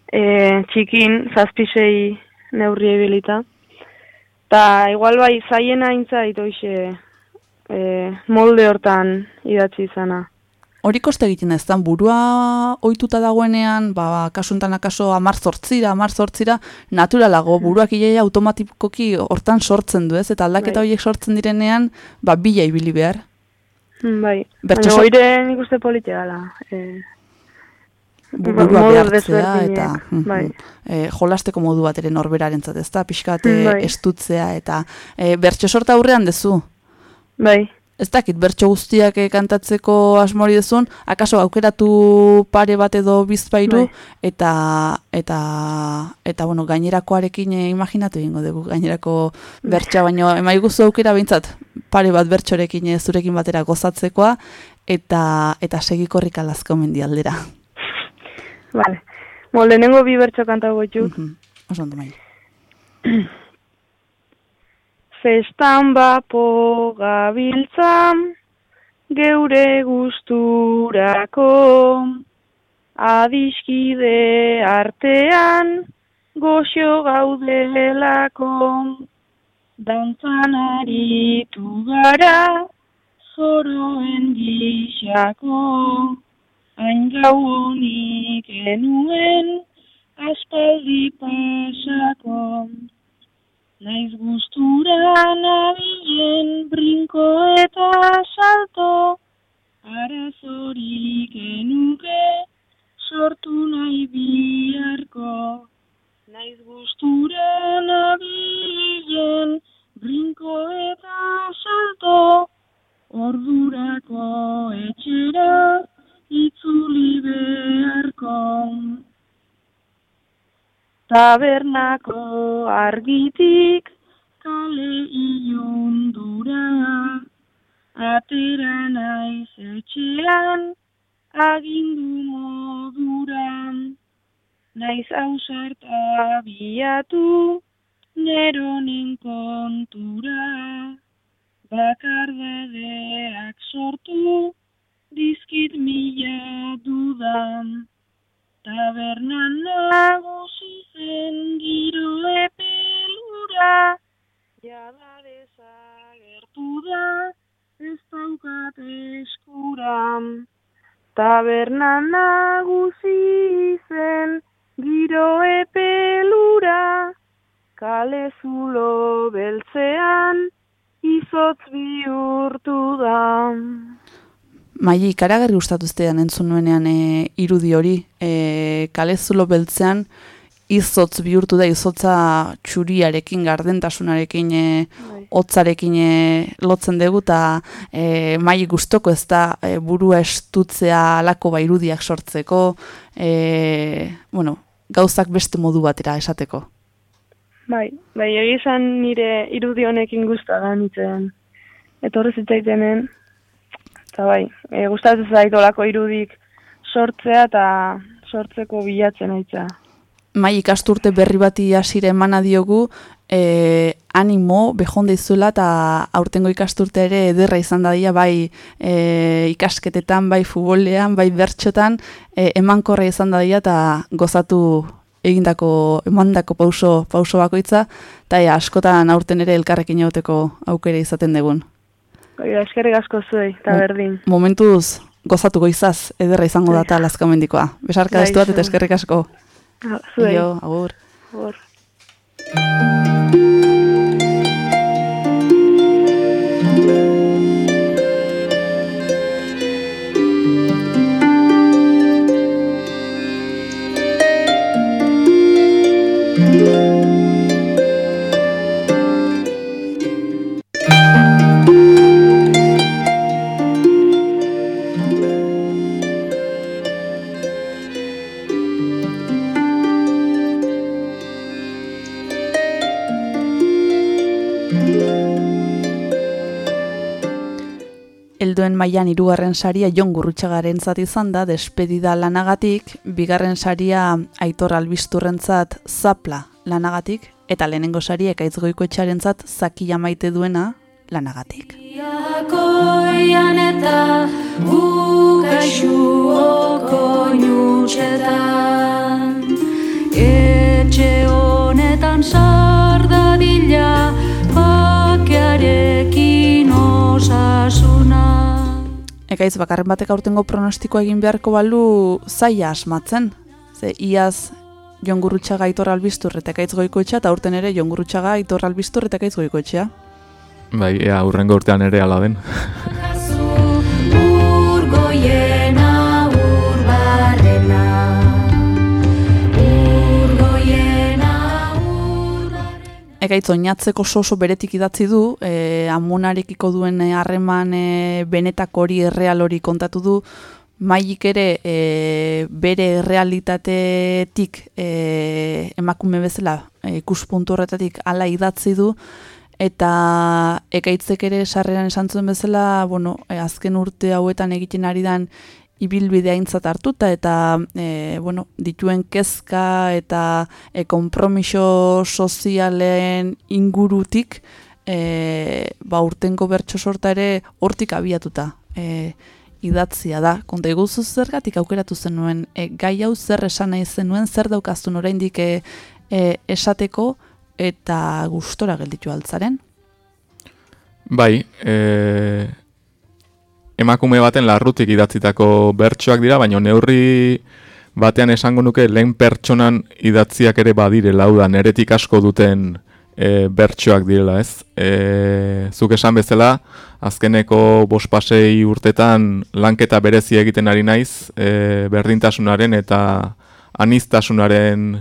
e, txikin, zazpisei neurri ebilita. Ta igual bai zaiena intza itoixe e, molde hortan idatzi izana. Hori koste egiten ez, dan burua ohituta dagoenean, ba, kasuntan akaso amar zortzira, amar zortzira, naturalago, buruak ideia automatikoki hortan sortzen du ez, eta aldaketa Bai. horiek sortzen direnean, ba, bila ibili behar. Mm, Bai, Bertso baina sor- oire nik uste politia dela. E, burua behartzea eta bai. e, jolasteko modu bat ere norberarentzat, ezta? Pixkat e, Mm, bai. estutzea eta e, bertso sorta aurrean dezu. Bai. Ez dakit, bertso guztiak eh, kantatzeko asmori dezun, akaso aukeratu pare bat edo bizpairu, Bai. eta, eta, eta, bueno, gainerakoarekin eh, imaginatu egingo dugu, gainerako bertsa, baino, emai guzu aukera behintzat, pare bat bertsorekin eh, zurekin batera gozatzekoa, eta, eta segikorrik alazko mendialdera. Vale. Mo, lehenengo bi bertso kanta gotxuk. Oso ondo bai. Festan bapo gabiltzan, geure gusturako, adiskide artean, goxo gaudelako, dantzan aritu gara, zoroen gixako, hain gau honik enuen, aspaldi pasako. Naiz gustura nabilen brinko eta salto, arazorik enuke sortu nahi biharko. Naiz gustura nabilen brinko eta salto, Tabernako argitik kale ilundura, atera naiz etxean agindu moduran, naiz ausarta biatu neronen kontura, bakardadeak sortu dizkit mila dudan. Tabernan nagusi zen giro epelura, jada desagertu da, ez daukat eskura. Tabernan nagusi zen giro epelura, kale zulo beltzean, izotz bihurtu da. Maili, ikaragarri gustatu zitean entzun nuenean e, irudi hori, e, kalezulo beltzean izotz bihurtu da, izotza txuriarekin, gardentasunarekin, e, hotzarekin e, lotzen dugu, eta e, maili gustoko ez da e, burua estutzea alako ba irudiak sortzeko, e, bueno, gauzak beste modu batera esateko. Bai, bai, egizan nire irudi honekin guzta da nintzen. Etorri zitzaitenen, eta bai, e, gustatzen zait olako irudik sortzea eta sortzeko bilatzen aitza. Mai ikasturte berri bati hasire emana diogu, e, animo, behonde izuela eta aurtengo ikasturte ere ederra izan dadia bai e, ikasketetan, bai futbolean, bai bertxotan, e, emankorra izan dadia eta gozatu egindako, emandako pauso, pauso bakoitza, eta ea, askotan aurten ere elkarrekin egoteko aukera izaten dugun. Hori da, eskerrik asko zuei, eta berdin. Momentuz, gozatuko izaz, ederra izango data lazkamendikoa. Besarka Bai, ez duat eta eskerrik asko. Ah, Zuei. Agur. Agur. Mailan hirugarren saria Jon Gurrutxagaren zat izan da despedida lanagatik, bigarren saria Aitor Albisturrentzat Zapla lanagatik. Eta lehenengo saria Ekaitz Goikoetxearentzat Zakia maite duena lanagatik. Koian eta ugaixuoko nutxetan Etxe honetan sardadila Ekaitz bakarren batek aurtengo pronostikoa egin beharko balu zaila asmatzen. Ze iaz Jon Gurrutxaga Aitor Albistur eta Ekaitz Goikoetxea eta aurten ere Jon Gurrutxaga Aitor Albistur eta Ekaitz Goikoetxea. Bai, ea, urrengo urtean ere ala den. Ekaitz oinatzeko oso oso beretik idatzi du, e, amonarekiko duen harreman e, benetak hori erreal hori kontatu du, maik ere e, bere realitatetik e, emakume bezala e, ikuspuntu horretatik hala idatzi du, eta ekaitzek ere sarreran esan bezala, bueno, e, azken urte hauetan egiten ari dan ibilbidea aintzat hartuta eta e, bueno, dituen kezka eta e, konpromiso sozialen ingurutik e, ba, urtengo bertso sorta ere hortik abiatuta e, idatzia da. Konta iguzu zergatik aukeratu zenuen e, gai hau zer esan nahi zenuen, zer daukaztun oraindik e, e, esateko eta gustora gelditu altzaren. Bai, e, emakume baten larrutik idatzitako bertsoak dira, baina neurri batean esango nuke lehen pertsonan idatziak ere badirela, hau da, neretik asko duten e, bertsoak direla, ez? E, zuk esan bezala, azkeneko bospasei urtetan lanketa berezi egiten ari naiz, e, berdintasunaren eta aniztasunaren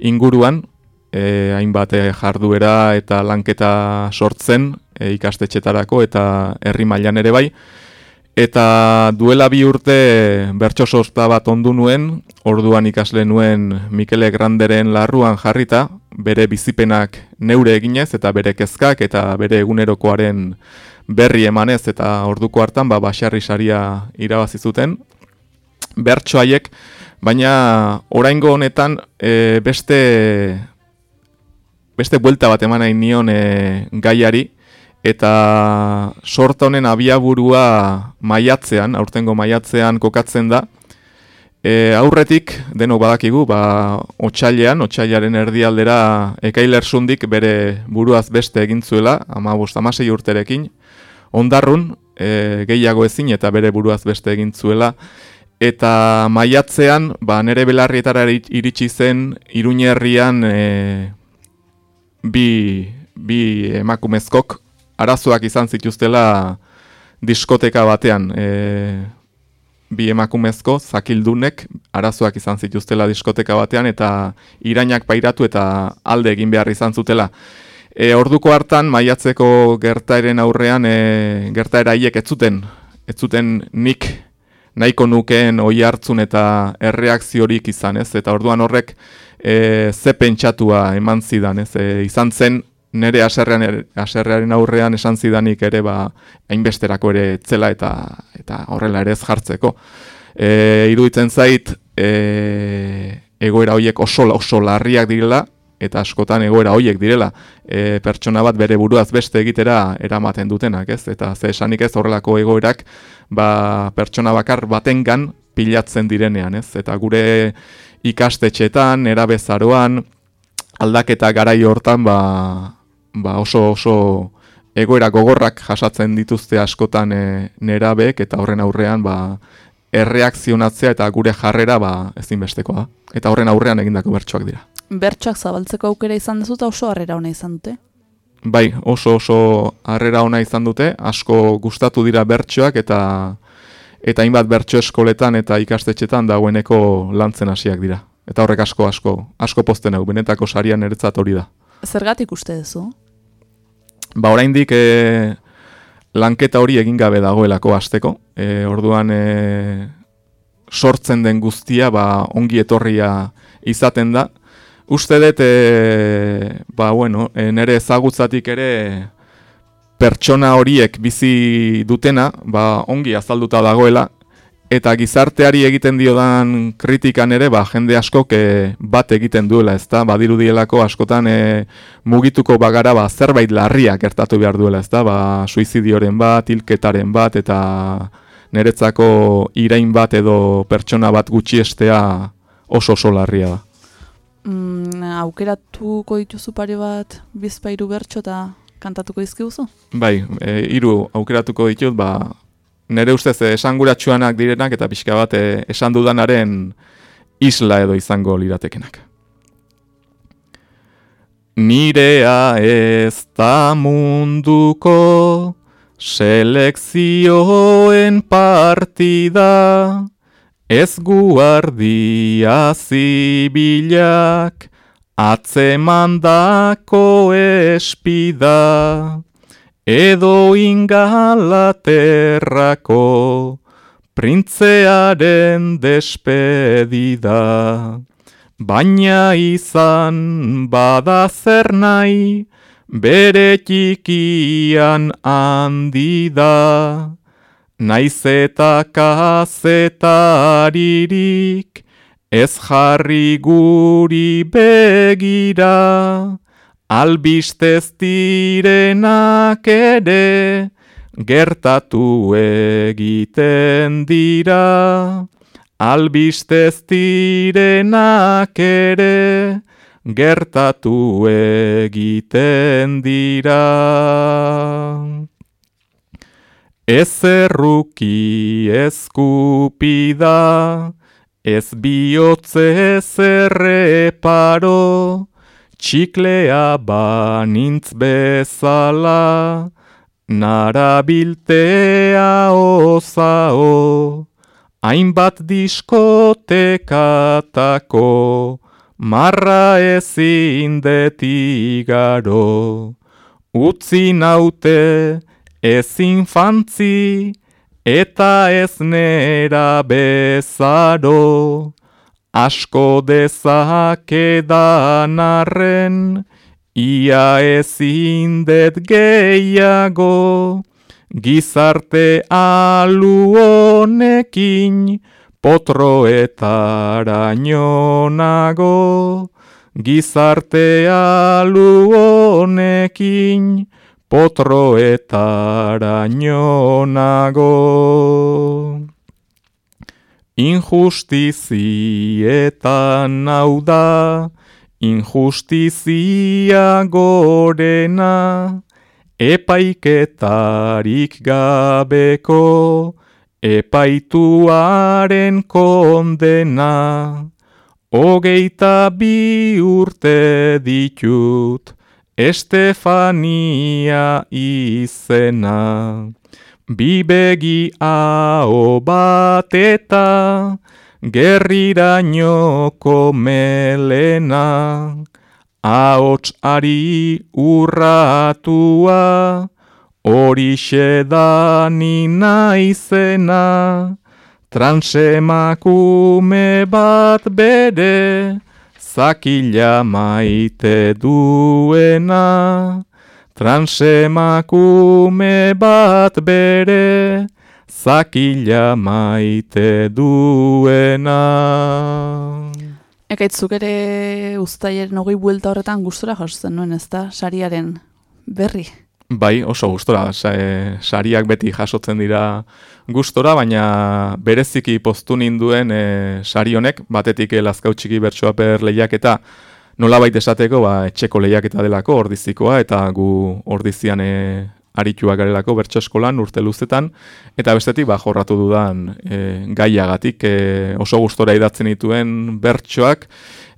inguruan, e, hainbat jarduera eta lanketa sortzen e, ikastetxetarako eta herri mailan ere bai. Eta duela bi urte bertso sorta bat ondu nuen, orduan ikasle nuen Mikele Granderen larruan jarrita, bere bizipenak neure eginez eta bere kezkak eta bere egunerokoaren berri emanez eta orduko hartan ba, basarri saria irabazi zuten. Bertso haiek, baina oraingo honetan e, beste beste buelta bat eman nahi nion e, gaiari, eta sorta honen abiaburua maiatzean, aurtengo maiatzean kokatzen da, e, aurretik, denok badakigu, ba, otxailean, otxailaren erdialdera ekailer sundik bere buruaz beste egin zuela, ama bost, amasei urterekin, ondarrun, e, gehiago ezin eta bere buruaz beste egin zuela, eta maiatzean, ba, nere belarrietara iritsi zen, iruñerrian e, bi, bi emakumezkok arazoak izan zituztela diskoteka batean. E, bi emakumezko zakildunek arazoak izan zituztela diskoteka batean eta irainak pairatu eta alde egin behar izan zutela. E, orduko hartan maiatzeko gertaeren aurrean e, gertaera haiek ez zuten, ez zuten nik nahiko nukeen oi hartzun eta erreakziorik izan, ez? Eta orduan horrek e, ze pentsatua eman zidan, ez? E, izan zen nire aserrean, aserrearen aurrean esan zidanik ere ba, hainbesterako ere etzela eta eta horrela ere ez jartzeko. E, iruditzen zait e, egoera hoiek oso, oso larriak direla eta askotan egoera hoiek direla e, pertsona bat bere buruaz beste egitera eramaten dutenak, ez? Eta ze esanik ez horrelako egoerak ba, pertsona bakar batengan pilatzen direnean, ez? Eta gure ikastetxetan, erabezaroan, aldaketa garai hortan, ba, ba oso oso egoera gogorrak jasatzen dituzte askotan e, nerabek eta horren aurrean ba, erreakzionatzea eta gure jarrera ba, ezinbestekoa. Eta horren aurrean egindako bertsoak dira. Bertsoak zabaltzeko aukera izan dezu eta oso harrera ona izan dute? Bai, oso oso harrera ona izan dute, asko gustatu dira bertsoak eta eta hainbat bertso eskoletan eta ikastetxetan dagoeneko lantzen hasiak dira. Eta horrek asko asko asko pozten hau benetako sarian eretzat hori da. Zergatik uste duzu? Ba, oraindik e, lanketa hori egin gabe dagoelako hasteko. E, orduan e, sortzen den guztia ba, ongi etorria izaten da. Uste dut, e, ba, bueno, e, nire ezagutzatik ere pertsona horiek bizi dutena, ba, ongi azalduta dagoela, eta gizarteari egiten diodan kritikan ere, ba, jende askok e, bat egiten duela, ezta? Badirudielako askotan e, mugituko bagara ba, zerbait larriak gertatu behar duela, ezta? Ba, suizidioren bat, hilketaren bat, eta niretzako irain bat edo pertsona bat gutxiestea oso oso larria da. Mm, aukeratuko dituzu pare bat bizpairu bertso eta kantatuko dizkibuzu? Bai, e, hiru aukeratuko ditut, ba, nere ustez eh, esanguratsuanak direnak eta pixka bat eh, esan dudanaren isla edo izango liratekenak. Nirea ez da munduko selekzioen partida, ez guardia zibilak atzemandako espida edo ingalaterrako printzearen despedida. Baina izan bada zer nahi, bere txikian handi da. Naiz eta kazetaririk, ez jarri guri begira. Albistez direnak ere gertatu egiten dira. Albistez direnak ere gertatu egiten dira. Ez erruki ezkupida, ez bihotze ez erreparo, Txiklea banintz bezala, narabiltea osao, hainbat diskotekatako, marra ezin detigaro. Utzi naute ezin fantzi, eta ez nera bezaro, asko dezake danarren, ia ezindet gehiago, gizarte aluonekin, potroetara nionago, gizarte aluonekin, potroetara nionago. Injustizietan hau da, injustizia gorena, epaiketarik gabeko, epaituaren kondena. Hogeita bi urte ditut, Estefania izena. Bibegi hau bat eta gerrirainoko melena, ahots ari urratua, hori xedani naizena, transemakume bat bere, zakila maite duena. Transemakume bat bere, zakila maite duena. Ekaitzuk ere ustaiaren hogei buelta horretan gustora jasotzen nuen, ez da, sariaren berri. Bai, oso gustora, e, sariak beti jasotzen dira gustora, baina bereziki poztu ninduen e, sari honek, batetik e, lazkau txiki bertsoa per lehiaketa nolabait esateko, ba, etxeko lehiaketa delako, ordizikoa, eta gu ordizian e, arituak garelako bertso eskolan urte luzetan, eta bestetik ba, jorratu dudan e, gaiagatik e, oso gustora idatzen dituen bertsoak,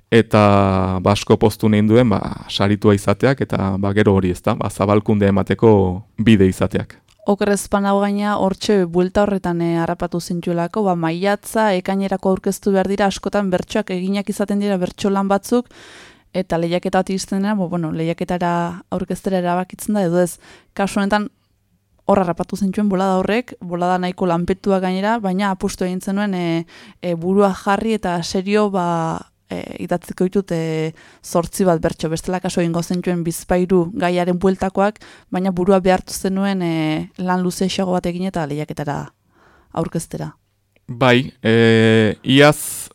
eta basko postu nein duen ba, saritua izateak eta ba, gero hori ez da, ba, zabalkunde emateko bide izateak. Okerrezpan hau gaina hortxe buelta horretan e, harrapatu zintuelako, ba, maiatza ekainerako aurkeztu behar dira askotan bertsoak eginak izaten dira bertso lan batzuk, eta lehiaketa bat izten dira, bo, bueno, lehiaketara aurkeztera erabakitzen da, edo ez, kasu honetan hor harrapatu zentzuen bolada horrek, bolada nahiko lanpetua gainera, baina apustu egin zenuen e, e, burua jarri eta serio ba, e, idatziko ditut e, zortzi bat bertso, bestela kaso ingo zentuen bizpairu gaiaren bueltakoak, baina burua behartu zenuen e, lan luze esago bat egin eta lehiaketara aurkeztera. Bai, e, iaz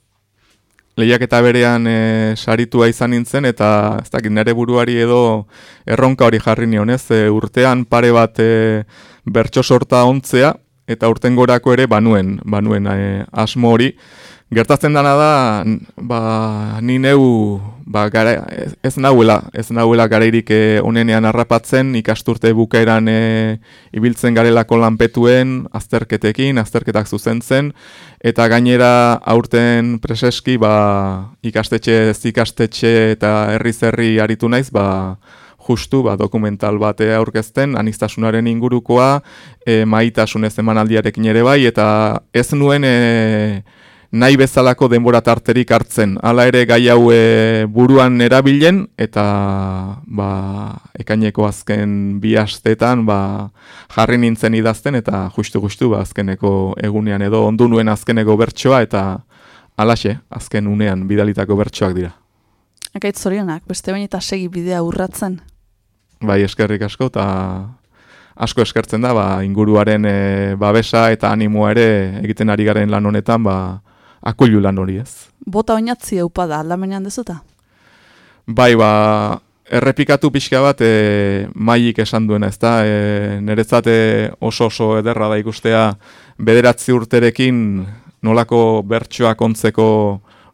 lehiaketa berean e, saritua izan nintzen, eta ez dakit nire buruari edo erronka hori jarri nionez, e, urtean pare bat e, bertso sorta ontzea, eta urten gorako ere banuen, banuen e, asmo hori, Gertatzen dana da, ba, ni neu, ba, gara, ez, nahuela, ez nahuela garairik eh, onenean harrapatzen, ikasturte bukaeran e, ibiltzen garelako lanpetuen, azterketekin, azterketak zuzentzen, eta gainera aurten preseski, ba, ikastetxe, ez ikastetxe eta herri-zerri aritu naiz, ba, justu ba, dokumental bate aurkezten, anistasunaren ingurukoa, e, maitasunez emanaldiarekin ere bai, eta ez nuen... E, nahi bezalako denbora tarterik hartzen. Hala ere gai hau e, buruan erabilen eta ba, ekaineko azken bi astetan ba, jarri nintzen idazten eta justu-justu ba, azkeneko egunean edo ondu nuen azkeneko bertsoa eta alaxe, azken unean bidalitako bertsoak dira. Ekaitz zorionak, beste bain eta segi bidea urratzen. Bai, eskerrik asko eta asko eskertzen da, ba, inguruaren e, babesa eta animoa ere egiten ari garen lan honetan, ba, akullu lan hori ez. Bota oinatzi eupa da, aldamenean dezuta? Bai, ba, errepikatu pixka bat e, maik esan duena, ez da, e, niretzate oso oso ederra da ikustea bederatzi urterekin nolako bertsoak ontzeko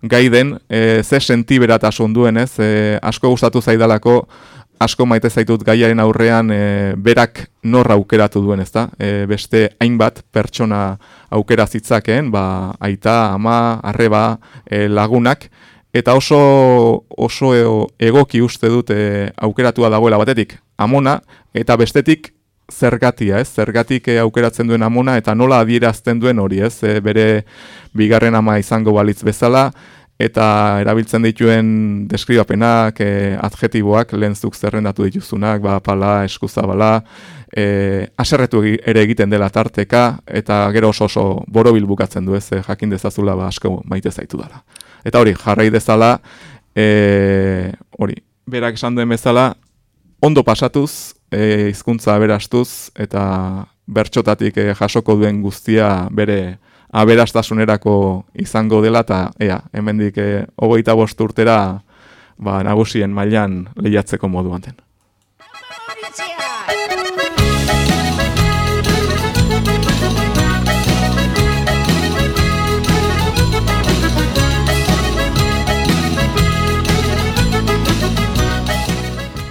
gaiden, e, ze sentiberatasun duen, ez, e, asko gustatu zaidalako, asko maite zaitut gaiaren aurrean e, berak norra aukeratu duen, ezta? E, beste hainbat pertsona aukera zitzakeen, ba, aita, ama, arreba, e, lagunak, eta oso, oso egoki uste dut e, aukeratua dagoela batetik amona, eta bestetik zergatia, ez? Zergatik e, aukeratzen duen amona, eta nola adierazten duen hori, ez? E, bere bigarren ama izango balitz bezala, eta erabiltzen dituen deskribapenak, e, adjetiboak, lehentzuk zerrendatu dituzunak, ba, pala, eskuzabala, e, aserretu ere egiten dela tarteka, eta gero oso oso borobil bukatzen du ez, e, jakin dezazula ba, asko maite zaitu dela. Eta hori, jarrai dezala, e, hori, berak esan duen bezala, ondo pasatuz, e, hizkuntza berastuz, eta bertxotatik e, jasoko duen guztia bere aberastasunerako izango dela eta ea, hemendik e, hogeita bost urtera ba, nagusien mailan lehiatzeko moduan den.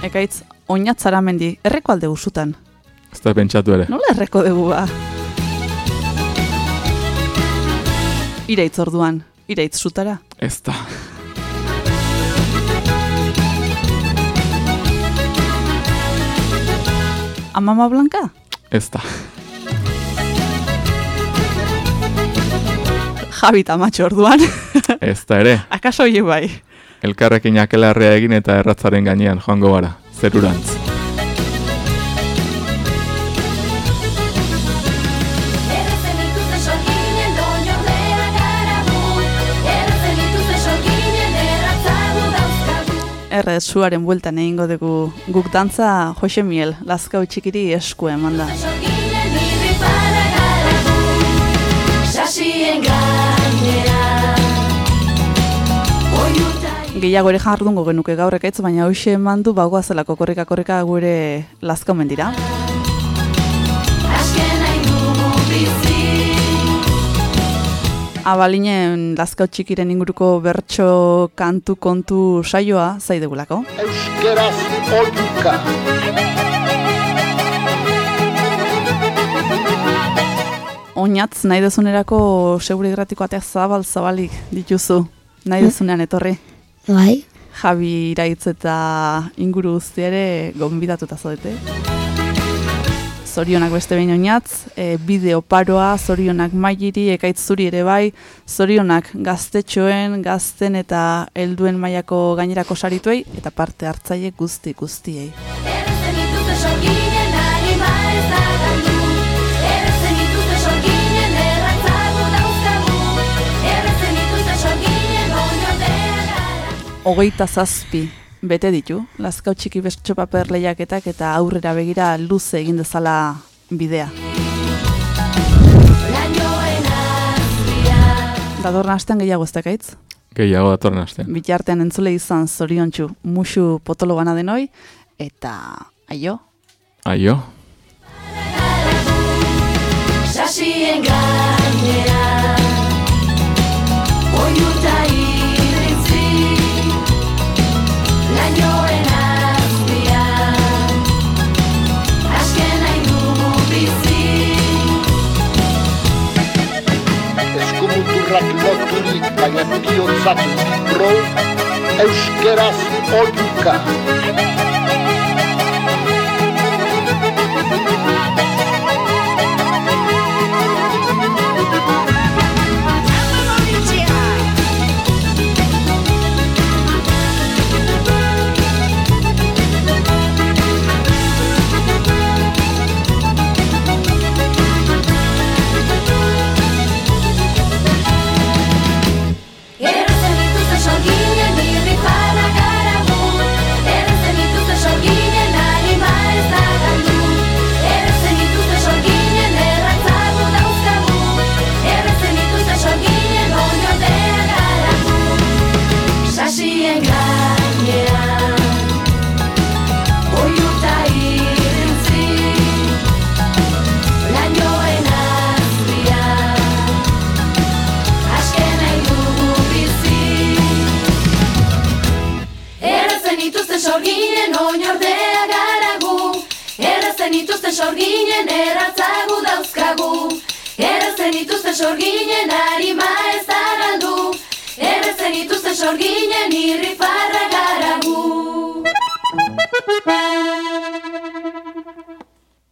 Ekaitz, oinatzara mendi, erreko alde usutan? Ez da pentsatu ere. Nola erreko dugu ba? Iraitz orduan, iraitz zutara? Ez da. Amama Blanka? Ez da. Javi tamatxo orduan. Ez da ere. Akaso hie bai. Elkarrekin akelarrea egin eta erratzaren gainean joango gara. Zerurantz. Erre zuaren bueltan egingo dugu guk dantza Jose Miel, lazkau txikiri esku eman da. Gehiago ere jardungo genuke gaur ekaitz, baina hoxe eman du bagoa zelako korrika korrika gure lazka omen Abalinen lazkau txikiren inguruko bertso kantu kontu saioa zaidegulako. Euskeraz oiuka. Oinatz nahi dezunerako segure gratiko ateak zabal zabalik dituzu. Nahi dezunean etorri. Bai. Javi iraitz eta inguru guzti ere gonbidatuta zaudete. Zorionak beste behin oinatz, e, bideo paroa, zorionak mailiri, ekaitz zuri ere bai, zorionak gaztetxoen, gazten eta helduen mailako gainerako sarituei, eta parte hartzaile guzti guztiei. Hogeita zazpi bete ditu, lazkau txiki bestxo paper lehiaketak eta aurrera begira luze egin dezala bidea. Datorren astean gehiago ez dakaitz? Gehiago datorren astean. Bitartean entzule izan zoriontsu musu potolo bana denoi, eta aio. Aio. Sasien gainean É i od satu, pro euskera odjuka. oinordea garagu Errazen ituzten sorginen erratzagu dauzkagu. Errazen ituzten sorginen harima ez zagaldu Errazen ituzten sorginen irri farra garagu.